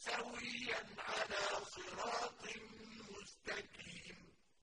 سويا